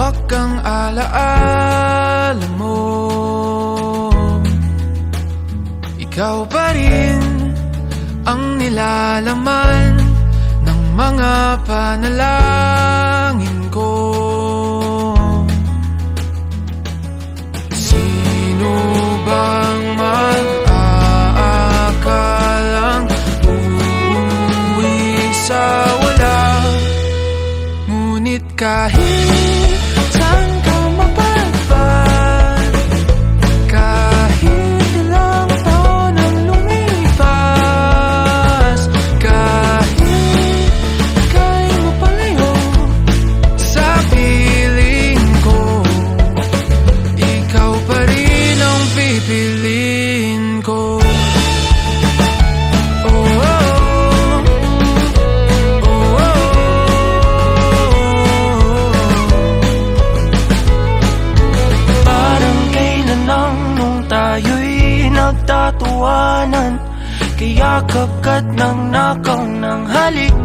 Huwag kang alaala mo. Ikaw pa rin ang nilalaman Ng mga panalangin. tayo'y nagtatuwanan Kaya kagat ng nakaw ng halik.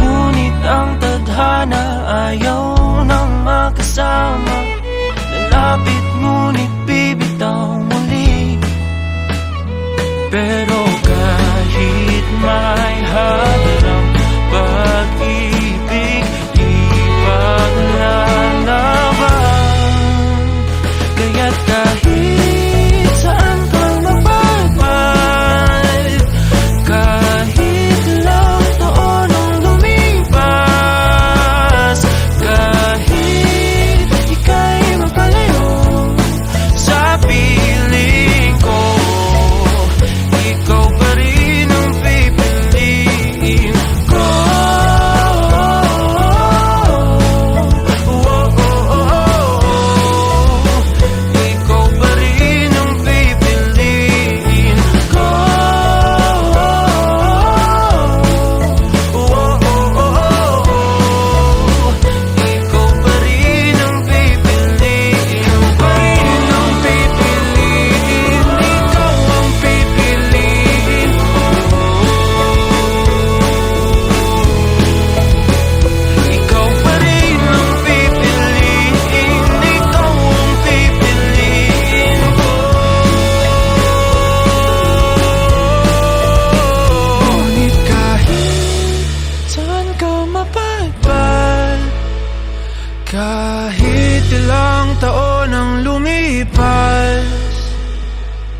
Ngunit ang tadhana ayaw nang makasama. Nalapit ngunit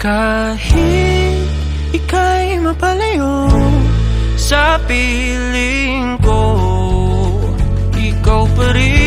Kahit ika'y mapalayo Sa piling ko Ikaw pa rin.